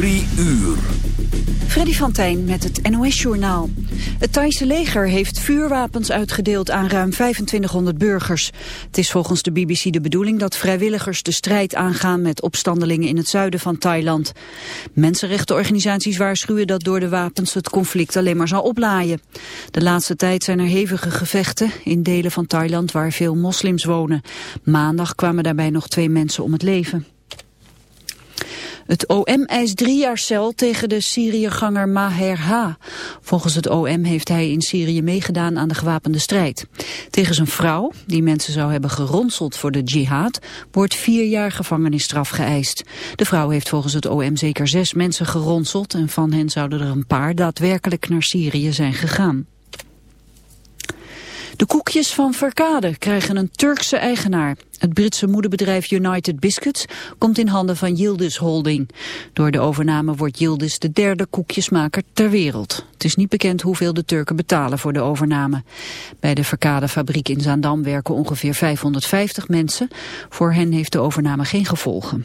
Drie uur. Freddy van met het NOS-journaal. Het Thaise leger heeft vuurwapens uitgedeeld aan ruim 2500 burgers. Het is volgens de BBC de bedoeling dat vrijwilligers de strijd aangaan met opstandelingen in het zuiden van Thailand. Mensenrechtenorganisaties waarschuwen dat door de wapens het conflict alleen maar zal oplaaien. De laatste tijd zijn er hevige gevechten in delen van Thailand waar veel moslims wonen. Maandag kwamen daarbij nog twee mensen om het leven. Het OM eist drie jaar cel tegen de Syriëganger Maher H. Volgens het OM heeft hij in Syrië meegedaan aan de gewapende strijd. Tegen zijn vrouw, die mensen zou hebben geronseld voor de jihad, wordt vier jaar gevangenisstraf geëist. De vrouw heeft volgens het OM zeker zes mensen geronseld en van hen zouden er een paar daadwerkelijk naar Syrië zijn gegaan. De koekjes van Verkade krijgen een Turkse eigenaar. Het Britse moederbedrijf United Biscuits komt in handen van Yildiz Holding. Door de overname wordt Yildiz de derde koekjesmaker ter wereld. Het is niet bekend hoeveel de Turken betalen voor de overname. Bij de Verkade fabriek in Zaandam werken ongeveer 550 mensen. Voor hen heeft de overname geen gevolgen.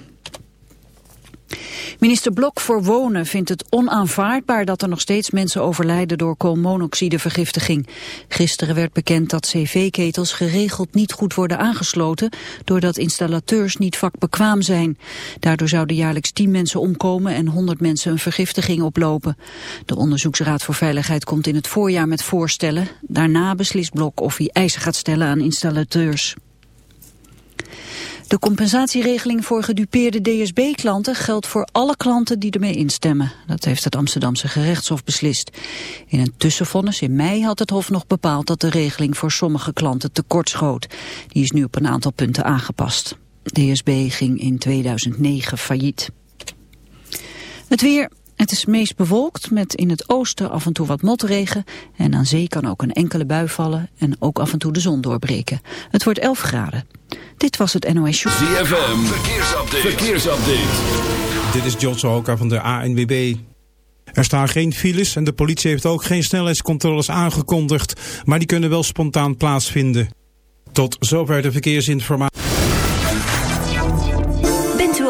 Minister Blok voor Wonen vindt het onaanvaardbaar dat er nog steeds mensen overlijden door koolmonoxidevergiftiging. Gisteren werd bekend dat cv-ketels geregeld niet goed worden aangesloten doordat installateurs niet vakbekwaam zijn. Daardoor zouden jaarlijks 10 mensen omkomen en 100 mensen een vergiftiging oplopen. De Onderzoeksraad voor Veiligheid komt in het voorjaar met voorstellen. Daarna beslist Blok of hij eisen gaat stellen aan installateurs. De compensatieregeling voor gedupeerde DSB-klanten geldt voor alle klanten die ermee instemmen. Dat heeft het Amsterdamse gerechtshof beslist. In een tussenvonnis in mei had het hof nog bepaald dat de regeling voor sommige klanten tekortschoot. Die is nu op een aantal punten aangepast. DSB ging in 2009 failliet. Het weer, het is meest bewolkt met in het oosten af en toe wat motregen. En aan zee kan ook een enkele bui vallen en ook af en toe de zon doorbreken. Het wordt 11 graden. Dit was het NOS Show. ZFM, verkeersupdate. verkeersupdate. Dit is John Sohoka van de ANWB. Er staan geen files en de politie heeft ook geen snelheidscontroles aangekondigd. Maar die kunnen wel spontaan plaatsvinden. Tot zover de verkeersinformatie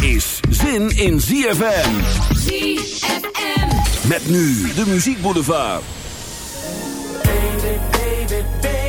Is zin in ZFM. ZFM. Met nu de muziekboulevard. Baby, baby, baby,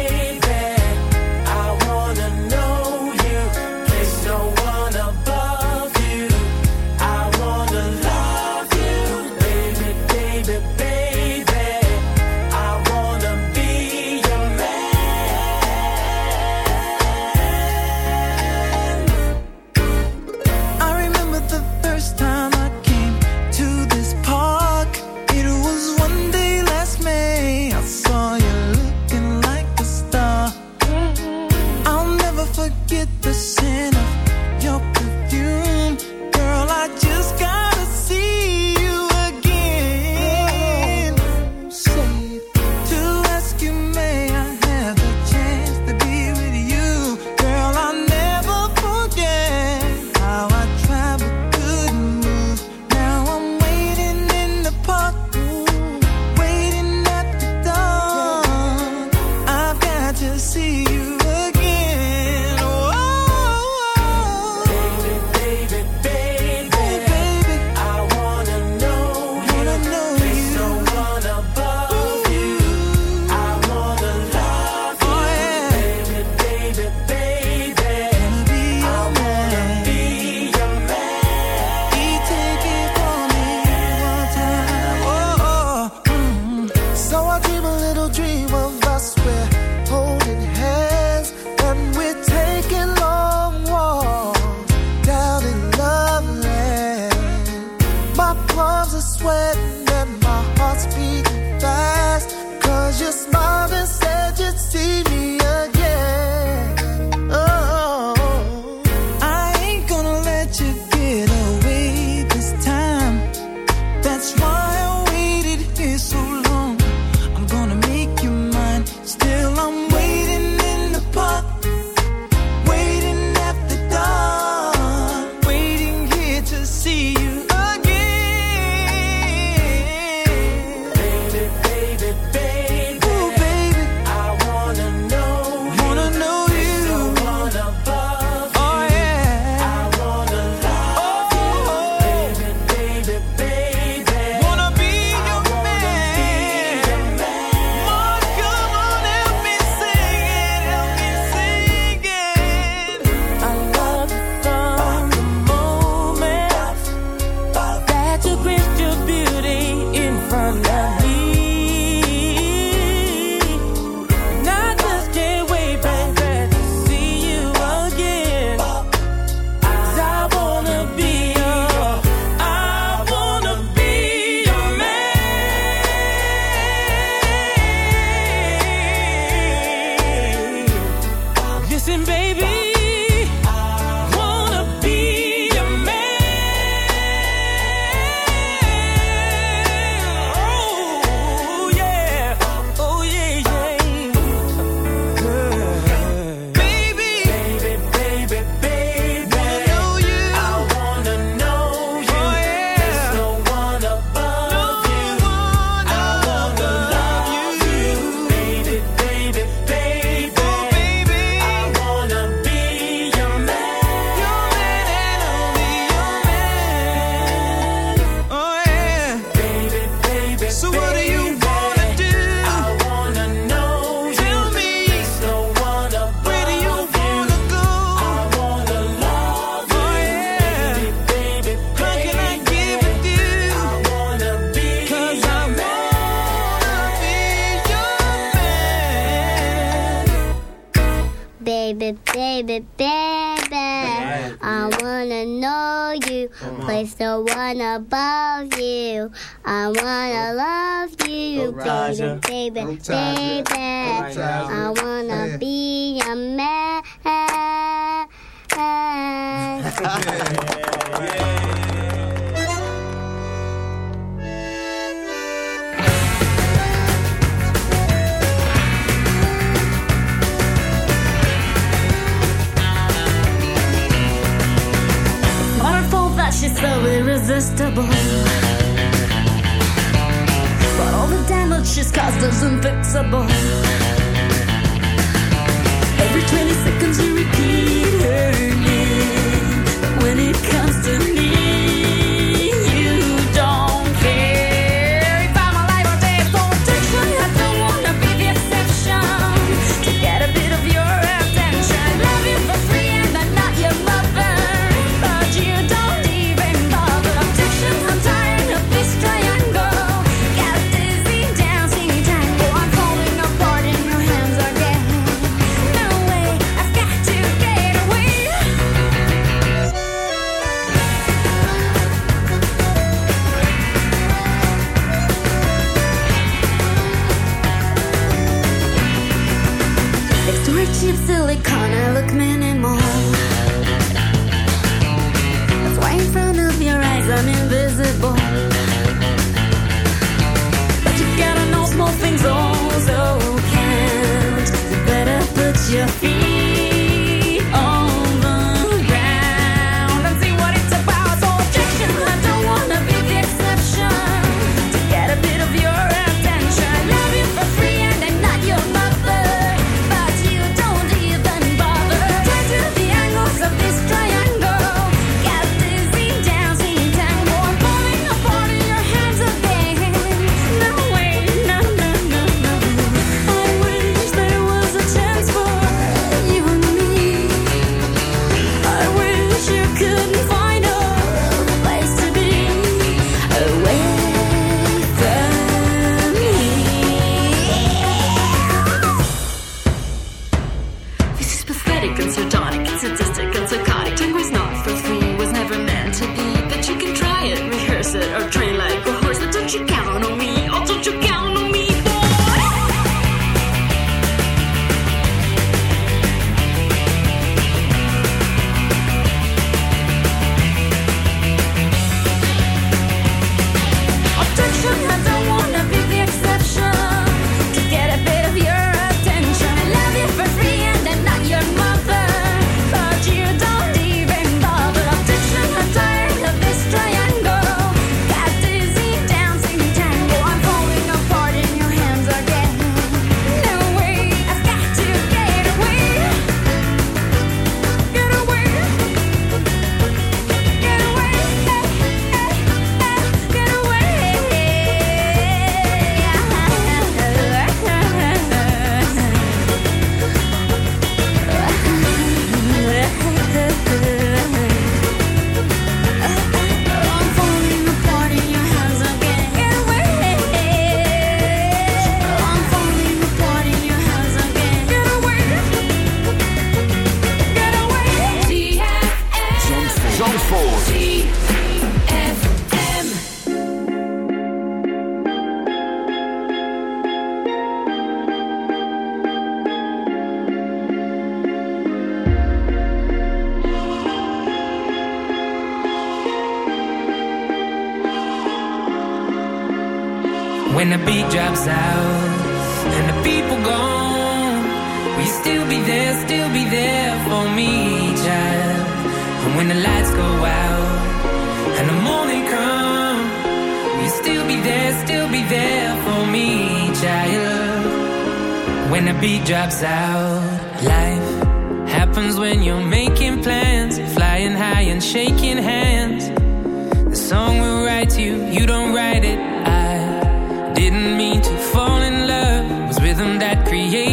rhythm that created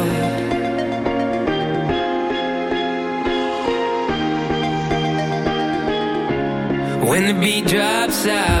and the beat drops out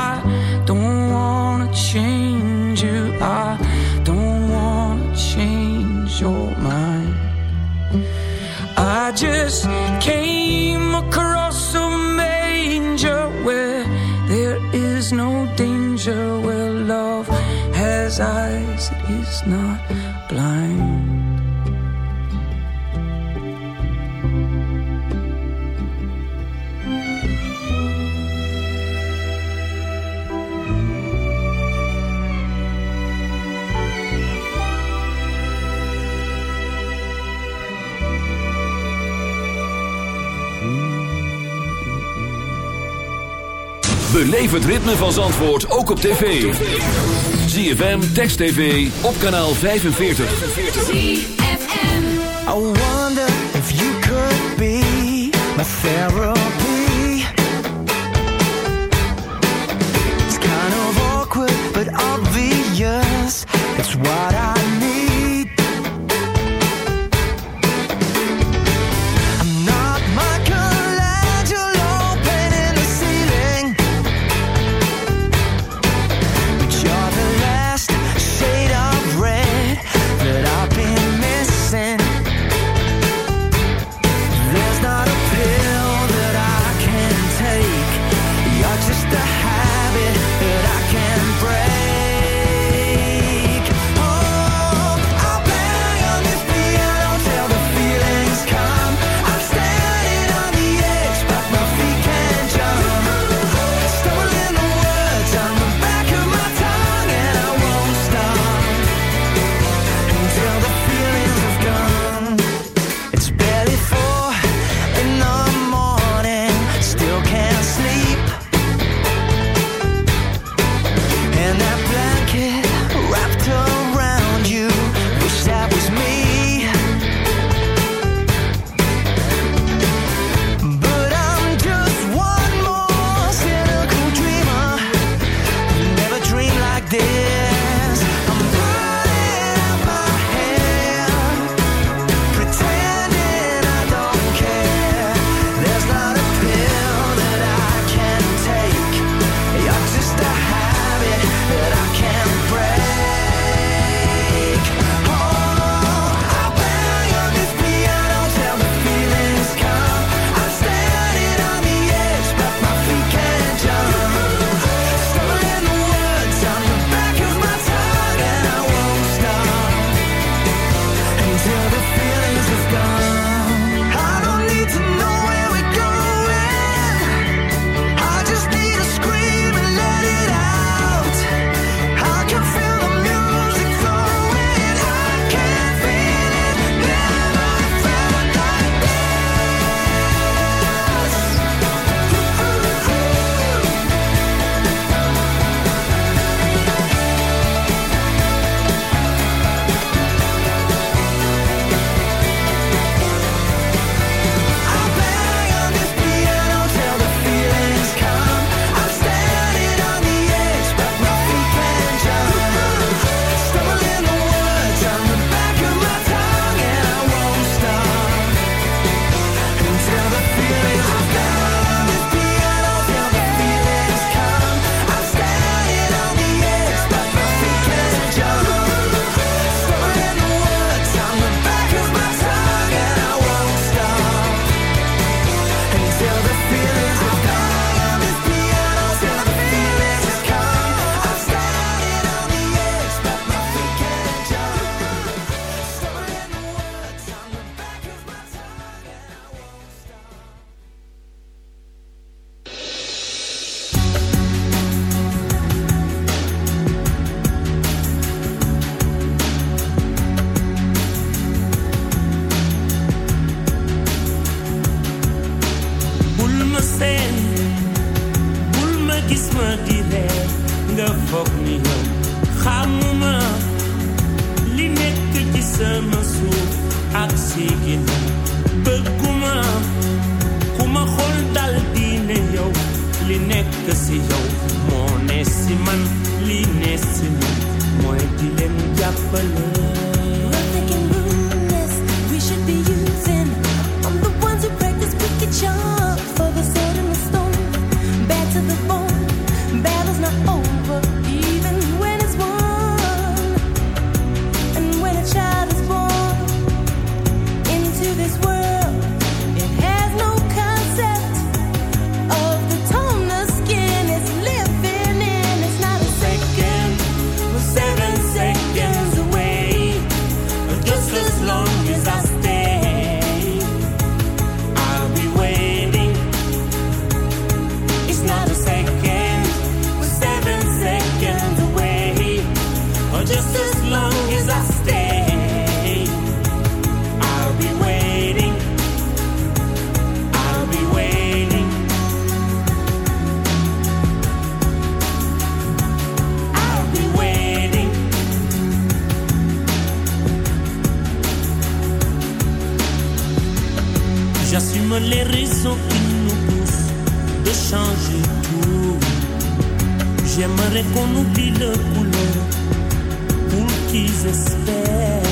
I don't wanna change you. I don't wanna change your mind. I just can't. Beleef het ritme van Zandvoort ook op tv. ZFM, Text TV, op kanaal 45. I wonder if you could be my therapy It's kind of awkward but obvious That's what I raison qui nous pousse de changer tout. J'aimerais qu'on oublie le couleur pour qu'ils espèrent.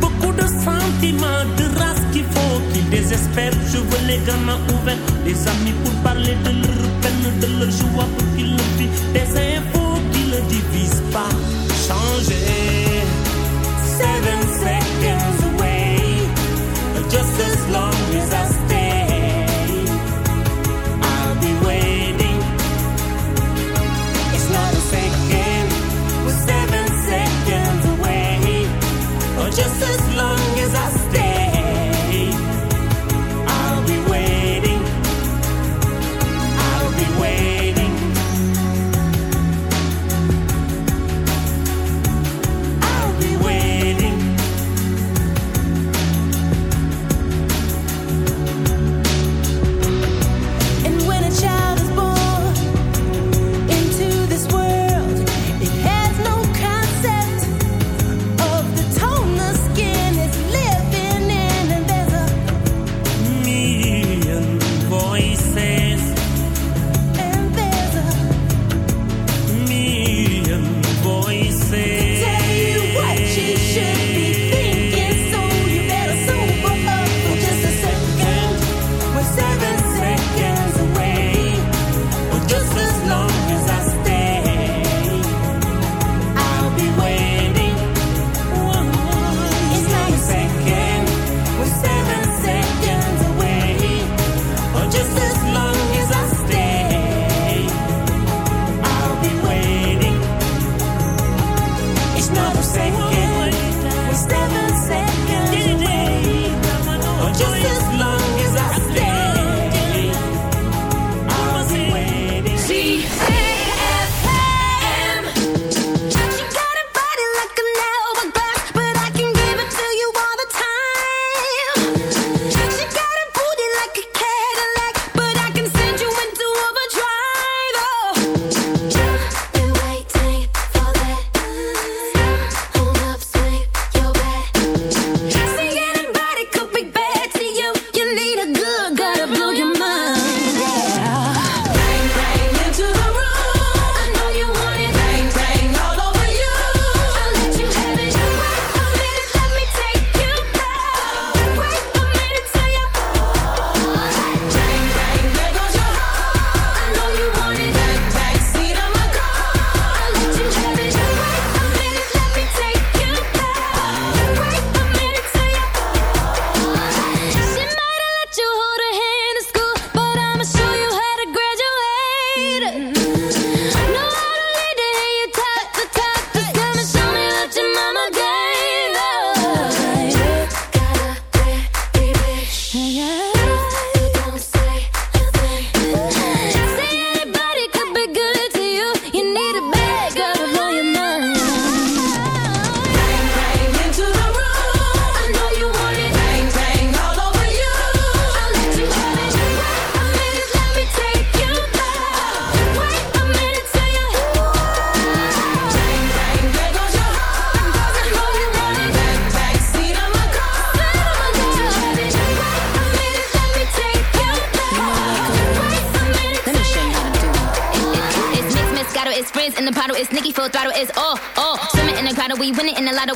Beaucoup de sentiments, de race qu'il faut qu'ils désespèrent. Je veux les gamins ouverts, les amis pour parler de leur peine, de leur joie pour qu'ils le. Des infos qui ne divisent pas. Changer. Seven seconds away, just as long as I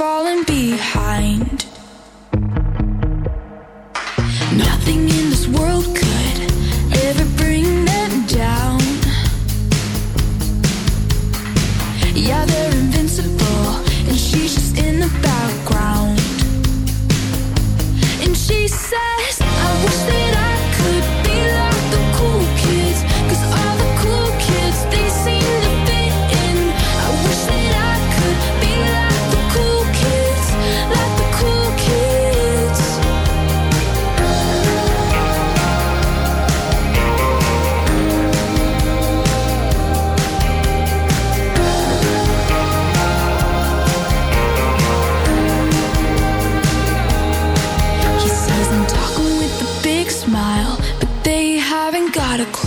falling beat.